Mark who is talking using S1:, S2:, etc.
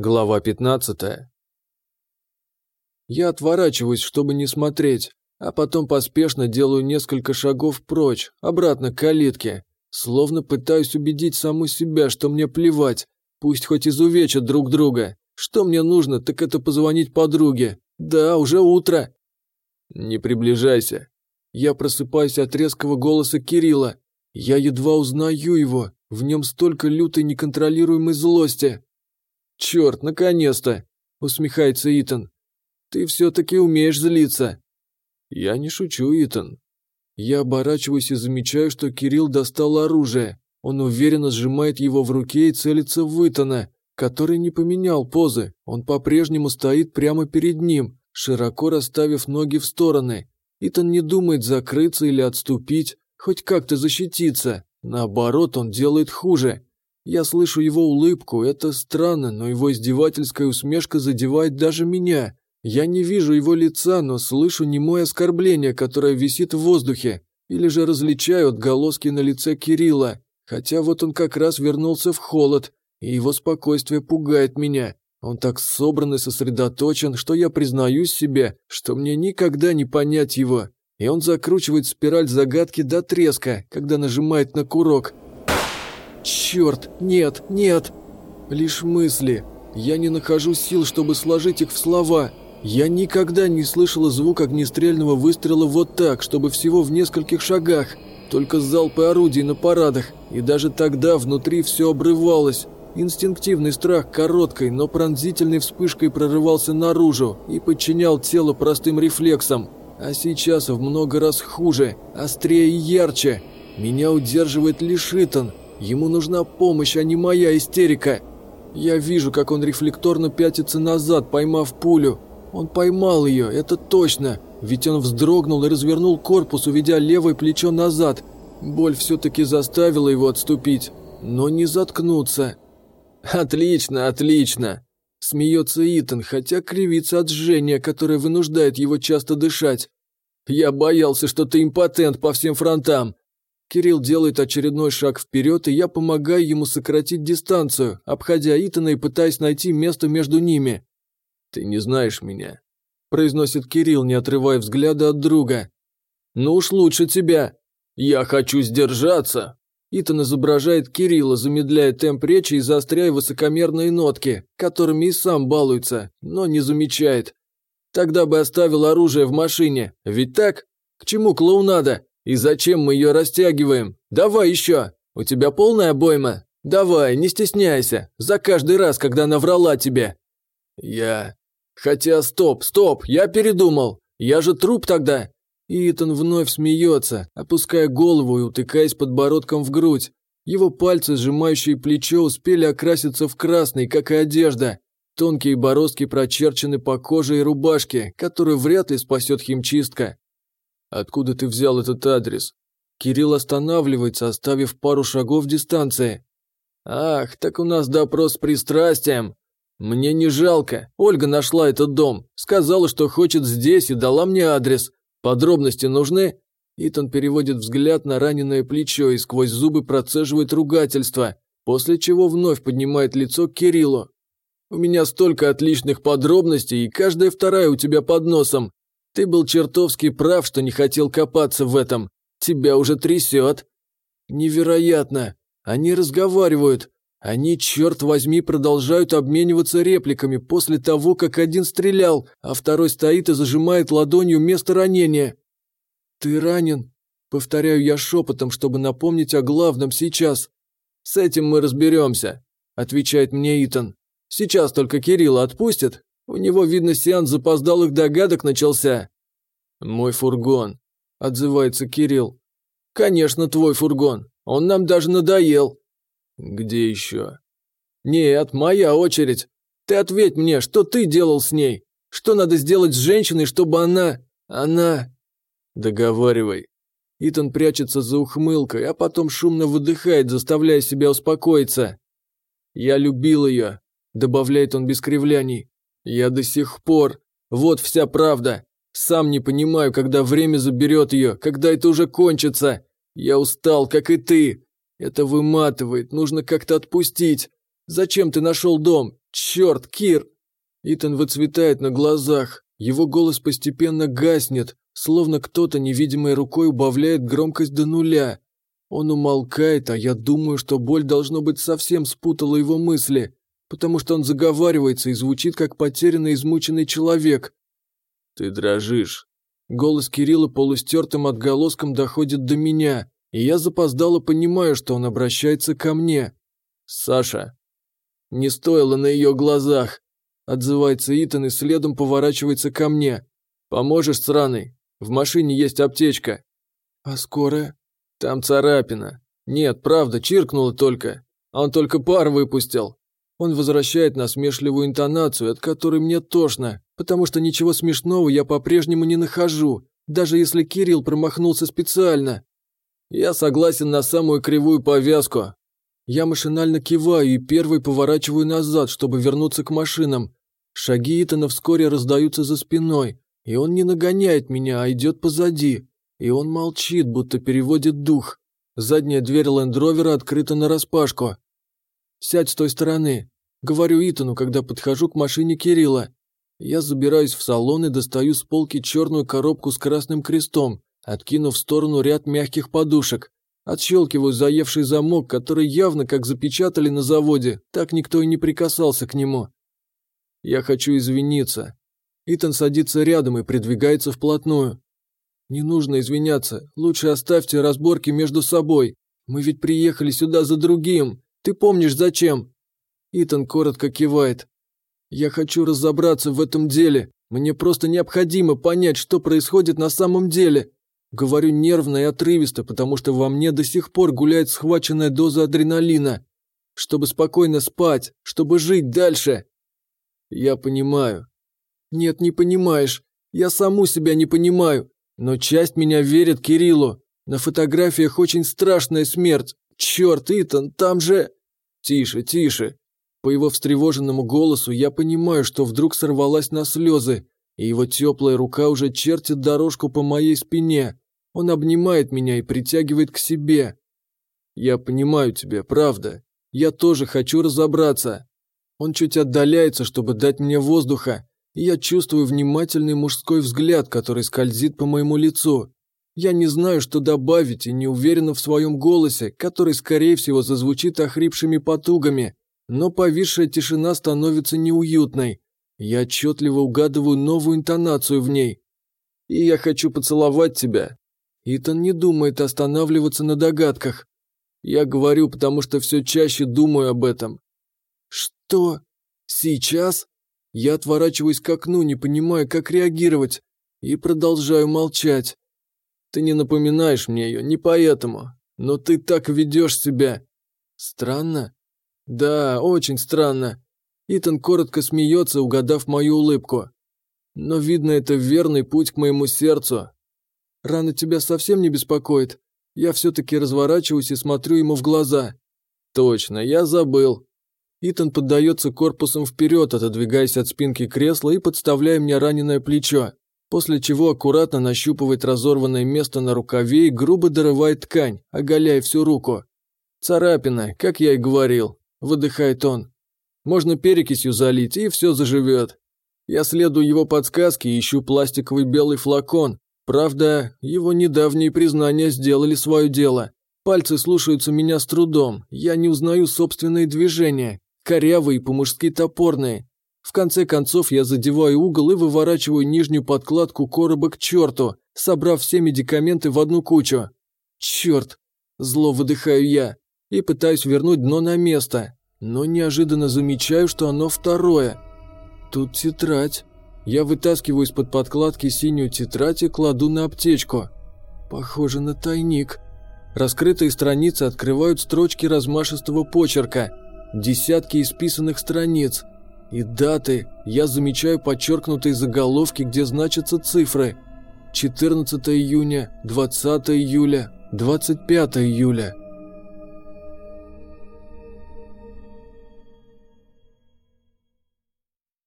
S1: Глава 15. Я отворачиваюсь, чтобы не смотреть, а потом поспешно делаю несколько шагов прочь, обратно к калитке, словно пытаюсь убедить саму себя, что мне плевать, пусть хоть изувечат друг друга. Что мне нужно, так это позвонить подруге. Да, уже утро. Не приближайся. Я просыпаюсь от резкого голоса Кирилла. Я едва узнаю его, в нем столько лютой неконтролируемой злости. «Черт, наконец-то!» – усмехается Итан. «Ты все-таки умеешь злиться». «Я не шучу, Итан». Я оборачиваюсь и замечаю, что Кирилл достал оружие. Он уверенно сжимает его в руке и целится в Итана, который не поменял позы. Он по-прежнему стоит прямо перед ним, широко расставив ноги в стороны. Итан не думает закрыться или отступить, хоть как-то защититься. Наоборот, он делает хуже. Я слышу его улыбку, это странно, но его издевательская усмешка задевает даже меня. Я не вижу его лица, но слышу немое оскорбление, которое висит в воздухе. Или же различаю отголоски на лице Кирилла. Хотя вот он как раз вернулся в холод, и его спокойствие пугает меня. Он так собран и сосредоточен, что я признаюсь себе, что мне никогда не понять его. И он закручивает спираль загадки до треска, когда нажимает на курок – Черт, нет, нет. Лишь мысли. Я не нахожу сил, чтобы сложить их в слова. Я никогда не слышала звук огнестрельного выстрела вот так, чтобы всего в нескольких шагах. Только залпы орудий на парадах. И даже тогда внутри все обрывалось. Инстинктивный страх короткой, но пронзительной вспышкой прорывался наружу и подчинял тело простым рефлексам. А сейчас в много раз хуже, острее и ярче. Меня удерживает лишь Итан, Ему нужна помощь, а не моя истерика. Я вижу, как он рефлекторно пятится назад, поймав пулю. Он поймал ее, это точно, ведь он вздрогнул и развернул корпус, уведя левое плечо назад. Боль все-таки заставила его отступить, но не заткнуться. «Отлично, отлично!» Смеется Итан, хотя кривится от жжения, которое вынуждает его часто дышать. «Я боялся, что ты импотент по всем фронтам. Кирилл делает очередной шаг вперед, и я помогаю ему сократить дистанцию, обходя Итана и пытаясь найти место между ними. «Ты не знаешь меня», – произносит Кирилл, не отрывая взгляда от друга. «Ну уж лучше тебя». «Я хочу сдержаться». Итан изображает Кирилла, замедляя темп речи и заостряя высокомерные нотки, которыми и сам балуется, но не замечает. «Тогда бы оставил оружие в машине, ведь так? К чему клоунада?» И зачем мы ее растягиваем? Давай еще! У тебя полная обойма? Давай, не стесняйся, за каждый раз, когда она врала тебе. Я... Хотя, стоп, стоп, я передумал. Я же труп тогда. Итан вновь смеется, опуская голову и утыкаясь подбородком в грудь. Его пальцы, сжимающие плечо, успели окраситься в красный, как и одежда. Тонкие бороздки прочерчены по коже и рубашке, которую вряд ли спасет химчистка. Откуда ты взял этот адрес? Кирилл останавливается, оставив пару шагов дистанции. Ах, так у нас допрос с пристрастием. Мне не жалко. Ольга нашла этот дом. Сказала, что хочет здесь и дала мне адрес. Подробности нужны? Итан переводит взгляд на раненое плечо и сквозь зубы процеживает ругательство, после чего вновь поднимает лицо к Кириллу. «У меня столько отличных подробностей, и каждая вторая у тебя под носом. Ты был чертовски прав, что не хотел копаться в этом. Тебя уже трясет. Невероятно. Они разговаривают. Они, черт возьми, продолжают обмениваться репликами после того, как один стрелял, а второй стоит и зажимает ладонью место ранения. «Ты ранен?» – повторяю я шепотом, чтобы напомнить о главном сейчас. «С этим мы разберемся», – отвечает мне Итан. «Сейчас только Кирилла отпустят, у него, видно, сеанс запоздалых догадок начался. «Мой фургон», – отзывается Кирилл. «Конечно, твой фургон. Он нам даже надоел». «Где еще?» «Нет, моя очередь. Ты ответь мне, что ты делал с ней? Что надо сделать с женщиной, чтобы она... она...» «Договаривай». Итан прячется за ухмылкой, а потом шумно выдыхает, заставляя себя успокоиться. «Я любил ее», – добавляет он без кривляний. Я до сих пор... Вот вся правда. Сам не понимаю, когда время заберет ее, когда это уже кончится. Я устал, как и ты. Это выматывает, нужно как-то отпустить. Зачем ты нашел дом? Черт, Кир!» Итан выцветает на глазах. Его голос постепенно гаснет, словно кто-то невидимой рукой убавляет громкость до нуля. Он умолкает, а я думаю, что боль, должно быть, совсем спутала его мысли, потому что он заговаривается и звучит, как потерянный измученный человек. «Ты дрожишь». Голос Кирилла полустертым отголоском доходит до меня, и я запоздало понимаю, что он обращается ко мне. «Саша». «Не стоило на ее глазах», – отзывается Итан и следом поворачивается ко мне. «Поможешь, сраный? В машине есть аптечка». «А скорая?» «Там царапина». «Нет, правда, чиркнула только. Он только пар выпустил». Он возвращает насмешливую интонацию, от которой мне тошно, потому что ничего смешного я по-прежнему не нахожу, даже если Кирилл промахнулся специально. Я согласен на самую кривую повязку. Я машинально киваю и первый поворачиваю назад, чтобы вернуться к машинам. Шаги Итана вскоре раздаются за спиной, и он не нагоняет меня, а идет позади. И он молчит, будто переводит дух. Задняя дверь лендровера открыта нараспашку. «Сядь с той стороны», — говорю Итану, когда подхожу к машине Кирилла. Я забираюсь в салон и достаю с полки черную коробку с красным крестом, откинув в сторону ряд мягких подушек. Отщелкиваю заевший замок, который явно как запечатали на заводе, так никто и не прикасался к нему. Я хочу извиниться. Итан садится рядом и придвигается вплотную. Не нужно извиняться, лучше оставьте разборки между собой. Мы ведь приехали сюда за другим. Ты помнишь зачем? Итан коротко кивает. Я хочу разобраться в этом деле. Мне просто необходимо понять, что происходит на самом деле. Говорю нервно и отрывисто, потому что во мне до сих пор гуляет схваченная доза адреналина. Чтобы спокойно спать, чтобы жить дальше. Я понимаю. Нет, не понимаешь. Я саму себя не понимаю. Но часть меня верит Кириллу. На фотографиях очень страшная смерть. Черт, Итан, там же... Тише, тише. По его встревоженному голосу я понимаю, что вдруг сорвалась на слезы, и его теплая рука уже чертит дорожку по моей спине. Он обнимает меня и притягивает к себе. Я понимаю тебя, правда. Я тоже хочу разобраться. Он чуть отдаляется, чтобы дать мне воздуха, и я чувствую внимательный мужской взгляд, который скользит по моему лицу. Я не знаю, что добавить, и не уверена в своем голосе, который, скорее всего, зазвучит охрипшими потугами, но повисшая тишина становится неуютной. Я отчетливо угадываю новую интонацию в ней. И я хочу поцеловать тебя. Итан не думает останавливаться на догадках. Я говорю, потому что все чаще думаю об этом. Что? Сейчас? Я отворачиваюсь к окну, не понимая, как реагировать, и продолжаю молчать. Ты не напоминаешь мне ее, не поэтому, но ты так ведешь себя. Странно? «Да, очень странно». Итан коротко смеется, угадав мою улыбку. «Но, видно, это верный путь к моему сердцу. Рана тебя совсем не беспокоит? Я все-таки разворачиваюсь и смотрю ему в глаза». «Точно, я забыл». Итан поддается корпусом вперед, отодвигаясь от спинки кресла и подставляя мне раненое плечо, после чего аккуратно нащупывает разорванное место на рукаве и грубо дорывает ткань, оголяя всю руку. Царапина, как я и говорил. – выдыхает он. «Можно перекисью залить, и все заживет. Я следую его подсказке и ищу пластиковый белый флакон. Правда, его недавние признания сделали свое дело. Пальцы слушаются меня с трудом, я не узнаю собственные движения, корявые по-мужски топорные. В конце концов я задеваю угол и выворачиваю нижнюю подкладку короба к черту, собрав все медикаменты в одну кучу. Черт! Зло выдыхаю я и пытаюсь вернуть дно на место, но неожиданно замечаю, что оно второе. Тут тетрадь. Я вытаскиваю из-под подкладки синюю тетрадь и кладу на аптечку. Похоже на тайник. Раскрытые страницы открывают строчки размашистого почерка. Десятки исписанных страниц. И даты. Я замечаю подчеркнутые заголовки, где значатся цифры. 14 июня, 20 июля, 25 июля.